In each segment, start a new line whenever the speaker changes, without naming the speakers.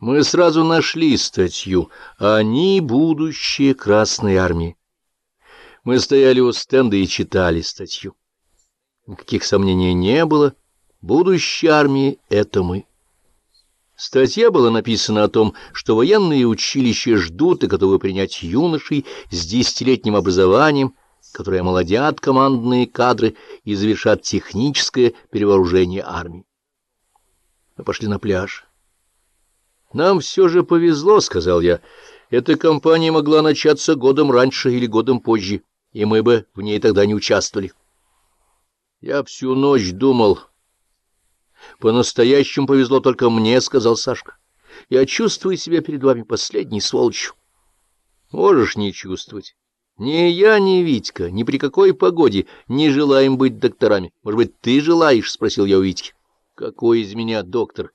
Мы сразу нашли статью «Они — будущее Красной Армии». Мы стояли у стенда и читали статью. Никаких сомнений не было. Будущее армии — это мы. Статья была написана о том, что военные училища ждут и готовы принять юношей с десятилетним образованием, которые молодят командные кадры и завершат техническое перевооружение армии. Мы пошли на пляж. «Нам все же повезло», — сказал я. «Эта кампания могла начаться годом раньше или годом позже, и мы бы в ней тогда не участвовали». Я всю ночь думал. «По-настоящему повезло только мне», — сказал Сашка. «Я чувствую себя перед вами последней сволочью». «Можешь не чувствовать. Ни я, ни Витька, ни при какой погоде не желаем быть докторами. Может быть, ты желаешь?» — спросил я у Витьки. «Какой из меня доктор?»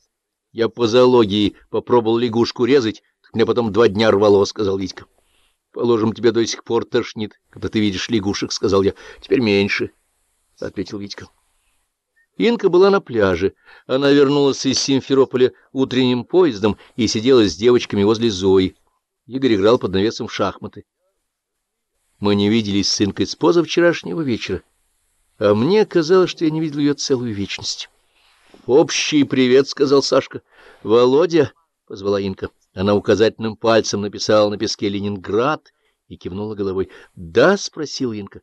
Я по зоологии попробовал лягушку резать, так мне потом два дня рвало, — сказал Витька. — Положим, тебя до сих пор тошнит, когда ты видишь лягушек, — сказал я. — Теперь меньше, — ответил Витька. Инка была на пляже. Она вернулась из Симферополя утренним поездом и сидела с девочками возле Зои. Игорь играл под навесом в шахматы. Мы не виделись с Инкой с позавчерашнего вечера, а мне казалось, что я не видел ее целую вечность. «Общий привет», — сказал Сашка. «Володя», — позвала Инка. Она указательным пальцем написала на песке «Ленинград» и кивнула головой. «Да?» — спросил Инка.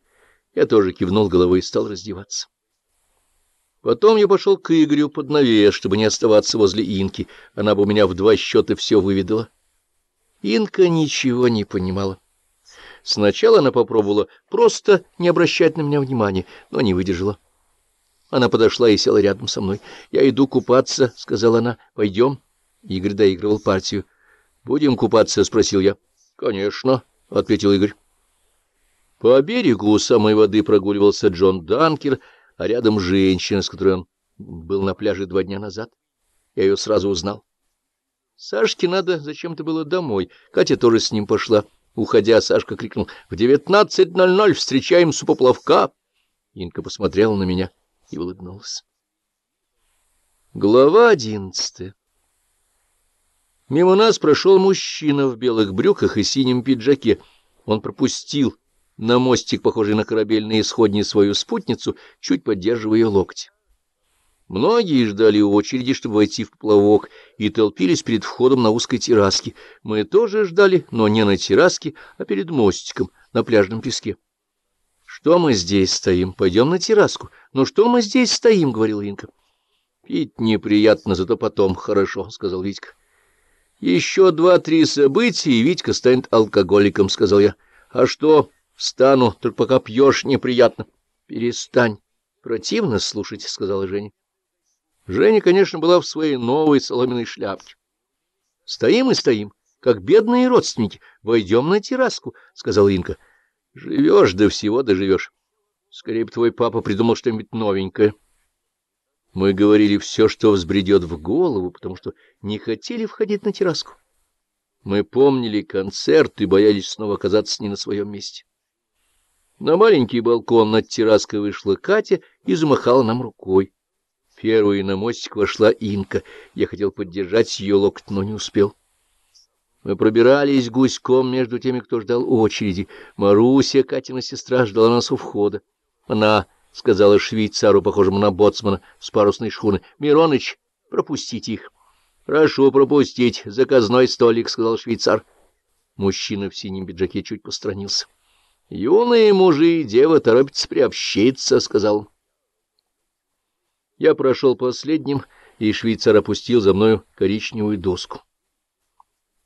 Я тоже кивнул головой и стал раздеваться. Потом я пошел к Игорю под навес, чтобы не оставаться возле Инки. Она бы у меня в два счета все выведала. Инка ничего не понимала. Сначала она попробовала просто не обращать на меня внимания, но не выдержала. Она подошла и села рядом со мной. — Я иду купаться, — сказала она. — Пойдем. Игорь доигрывал партию. — Будем купаться? — спросил я. — Конечно, — ответил Игорь. По берегу у самой воды прогуливался Джон Данкер, а рядом женщина, с которой он был на пляже два дня назад. Я ее сразу узнал. Сашке надо зачем-то было домой. Катя тоже с ним пошла. Уходя, Сашка крикнул «В девятнадцать ноль ноль встречаем супоплавка!» Инка посмотрела на меня и улыбнулся. Глава одиннадцатая Мимо нас прошел мужчина в белых брюках и синем пиджаке. Он пропустил на мостик, похожий на корабельные исходни, свою спутницу, чуть поддерживая локти. Многие ждали очереди, чтобы войти в поплавок, и толпились перед входом на узкой терраске. Мы тоже ждали, но не на терраске, а перед мостиком, на пляжном песке. Что мы здесь стоим? Пойдем на терраску. Ну что мы здесь стоим? — говорил Инка. Пить неприятно, зато потом хорошо, — сказал Витька. Еще два-три события, и Витька станет алкоголиком, — сказал я. А что? Встану, только пока пьешь неприятно. Перестань. Противно слушать, — сказала Женя. Женя, конечно, была в своей новой соломенной шляпке. Стоим и стоим, как бедные родственники. Войдем на терраску, — сказал Инка. Живешь, до всего доживешь. Скорее бы твой папа придумал что-нибудь новенькое. Мы говорили все, что взбредет в голову, потому что не хотели входить на терраску. Мы помнили концерт и боялись снова оказаться не на своем месте. На маленький балкон над терраской вышла Катя и замахала нам рукой. Первой на мостик вошла Инка. Я хотел поддержать ее локоть, но не успел. Мы пробирались гуськом между теми, кто ждал очереди. Маруся, Катина сестра, ждала нас у входа. Она сказала швейцару, похожему на боцмана с парусной шхуны, — Мироныч, пропустите их. — Прошу пропустить. Заказной столик, — сказал швейцар. Мужчина в синем пиджаке чуть постранился. — Юные мужи и дева торопятся приобщиться, — сказал Я прошел последним, и швейцар опустил за мною коричневую доску.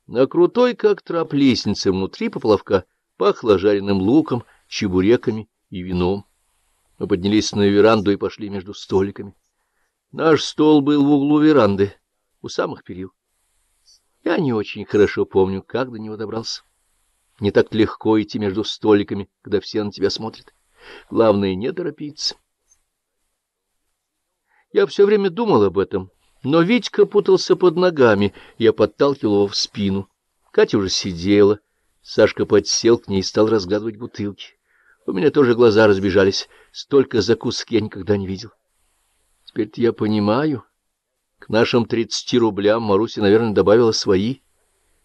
На крутой, как трап лестницы внутри поплавка, пахло жареным луком, чебуреками и вином. Мы поднялись на веранду и пошли между столиками. Наш стол был в углу веранды, у самых перил. Я не очень хорошо помню, как до него добрался. Не так легко идти между столиками, когда все на тебя смотрят. Главное — не торопиться. Я все время думал об этом, но Витька путался под ногами, я подталкивал его в спину. Катя уже сидела. Сашка подсел к ней и стал разглядывать бутылки. У меня тоже глаза разбежались. Столько закусок я никогда не видел. Теперь-то я понимаю, К нашим тридцати рублям Маруся, наверное, добавила свои.